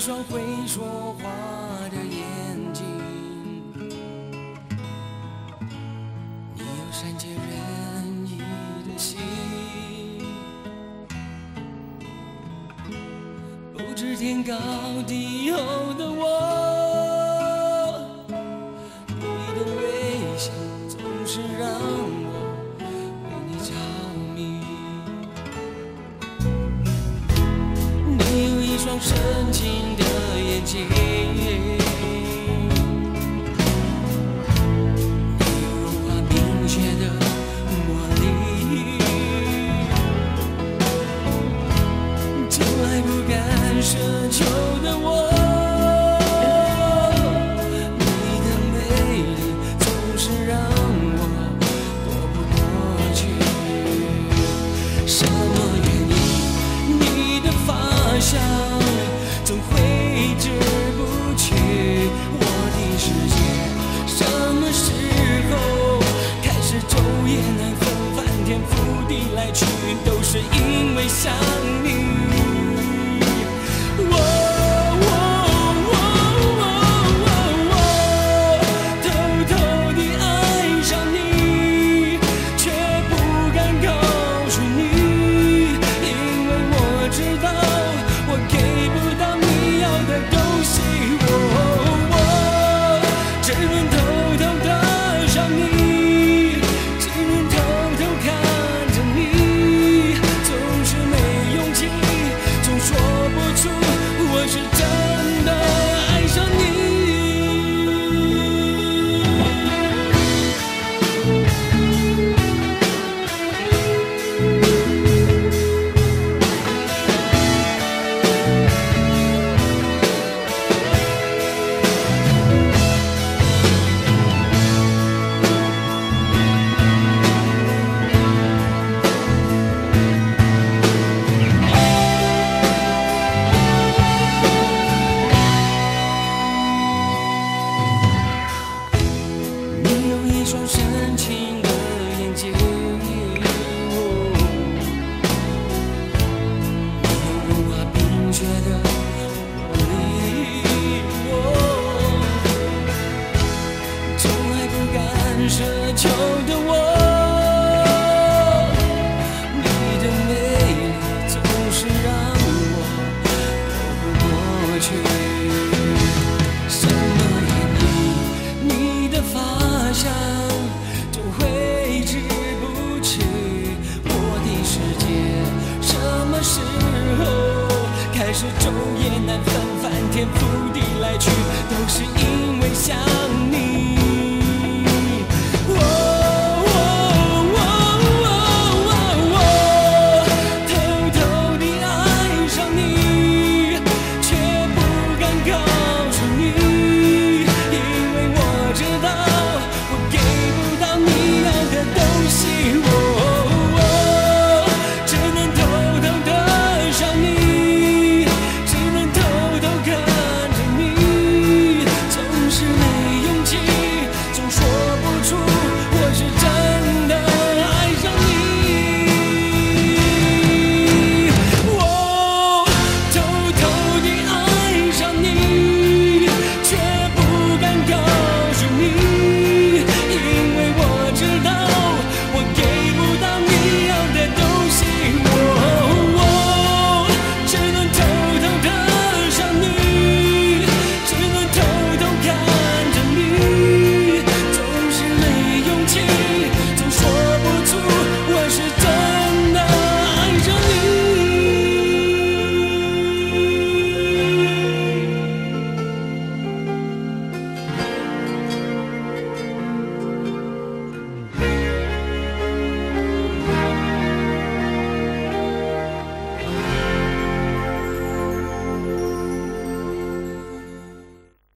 一双会说话的眼睛你有善解人意的心。不知天高地厚的我你的微笑总是让我为你着迷。你有一双深情你有融化冰雪的魔力，从来不敢奢求的我。天覆地来去都是因为想你。我偷偷的爱上你却不敢告诉你因为我知道天覆地来去都是因为想